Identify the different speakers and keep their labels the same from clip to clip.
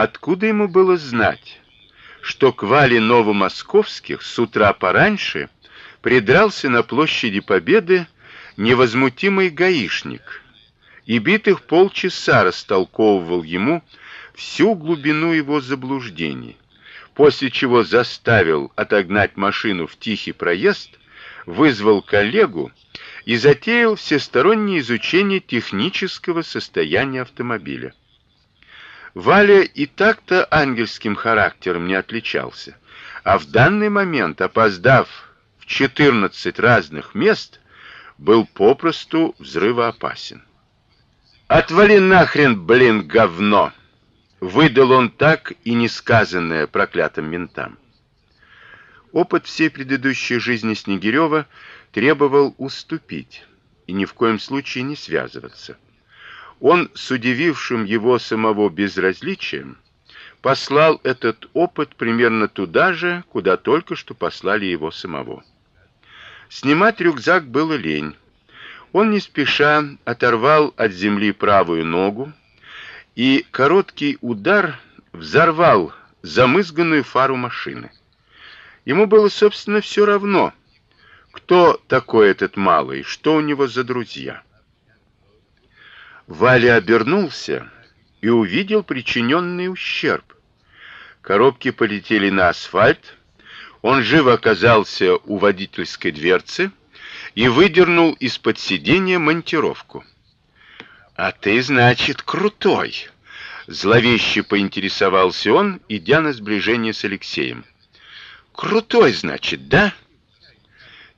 Speaker 1: Откуда ему было знать, что к Вале Новомосковских с утра пораньше придрался на площади Победы невозмутимый гаишник и битых полчаса растолковывал ему всю глубину его заблуждений, после чего заставил отогнать машину в тихий проезд, вызвал коллегу и затеял всестороннее изучение технического состояния автомобиля. Валя и так-то ангельским характером не отличался, а в данный момент, опоздав в 14 разных мест, был попросту взрывоопасен. Отвали нахрен, блин, говно, выдал он так и несказанное проклятым ментам. Опыт всей предыдущей жизни Снегирева требовал уступить и ни в коем случае не связываться. Он с удивившим его самого безразличием послал этот опыт примерно туда же, куда только что послали его самого. Снимать рюкзак было лень. Он не спеша оторвал от земли правую ногу, и короткий удар взорвал замызганную фару машины. Ему было, собственно, все равно, кто такой этот малый, что у него за друзья. Валя обернулся и увидел причиненный ущерб. Коробки полетели на асфальт. Он живо оказался у водительской дверцы и выдернул из-под сиденья монтировку. А ты, значит, крутой, зловеще поинтересовался он, идя на сближение с Алексеем. Крутой, значит, да?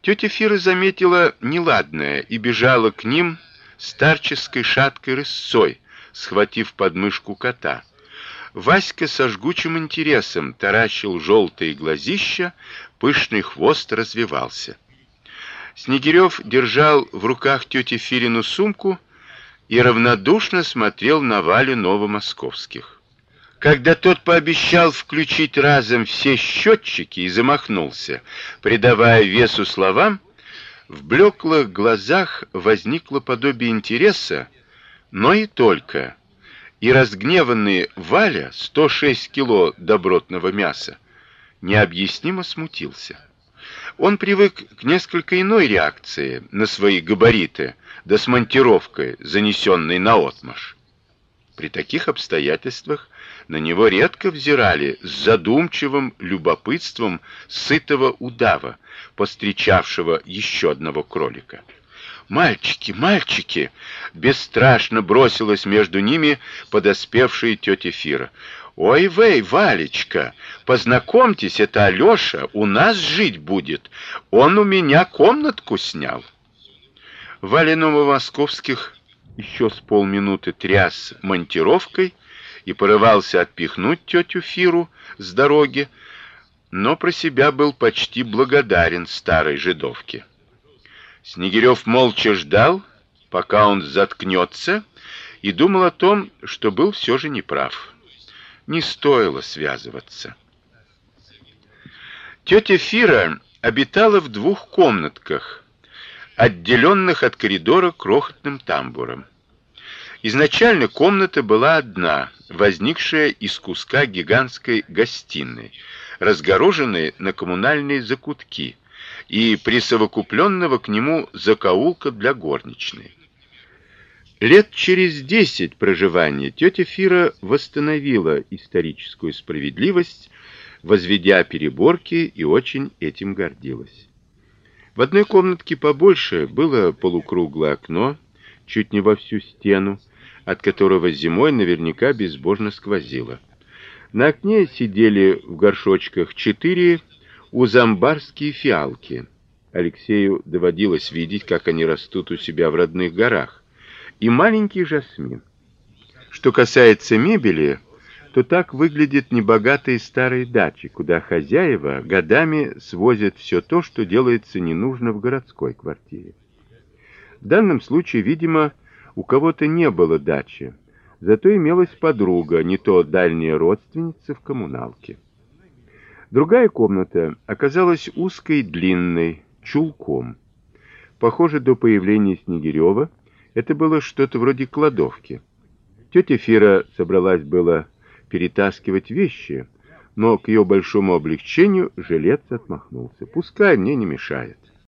Speaker 1: Тетя Фира заметила неладное и бежала к ним старческой шаткой рысцой, схватив подмышку кота. Васька со жгучим интересом таращил желтые глазища, пышный хвост развивался. Снегирев держал в руках тети Фирину сумку и равнодушно смотрел на Валю Новомосковских. Когда тот пообещал включить разом все счетчики и замахнулся, придавая весу словам, в блеклых глазах возникло подобие интереса, но и только. И разгневанный Валя, 106 кило добротного мяса, необъяснимо смутился. Он привык к несколько иной реакции на свои габариты, да с монтировкой, занесенной на отмаш. При таких обстоятельствах на него редко взирали с задумчивым любопытством сытого удава, постречавшего еще одного кролика. Мальчики, мальчики, бесстрашно бросилась между ними подоспевшая тетя Фира. Ой, вей, Валечка, познакомьтесь, это Алёша, у нас жить будет. Он у меня комнатку снял. Валя Новомосковских еще с полминуты тряс монтировкой, и порывался отпихнуть тетю Фиру с дороги, но про себя был почти благодарен старой жидовке. Снегирев молча ждал, пока он заткнется, и думал о том, что был все же неправ. Не стоило связываться. Тетя Фира обитала в двух комнатках, отделенных от коридора крохотным тамбуром. Изначально комната была одна, возникшая из куска гигантской гостиной, разгороженной на коммунальные закутки и присовокупленного к нему закоулка для горничной. Лет через десять проживания тетя Фира восстановила историческую справедливость, возведя переборки и очень этим гордилась. В одной комнатке побольше было полукруглое окно, чуть не во всю стену, от которого зимой наверняка безбожно сквозило. На окне сидели в горшочках четыре узамбарские фиалки. Алексею доводилось видеть, как они растут у себя в родных горах, и маленький жасмин. Что касается мебели, то так выглядят небогатые старые дачи, куда хозяева годами свозят все то, что делается не нужно в городской квартире. В данном случае, видимо, у кого-то не было дачи, зато имелась подруга, не то дальняя родственница в коммуналке. Другая комната оказалась узкой, длинной, чулком. Похоже, до появления Снегирева это было что-то вроде кладовки. Тетя Фира собралась было перетаскивать вещи, но к ее большому облегчению жилец отмахнулся. Пускай мне не мешает.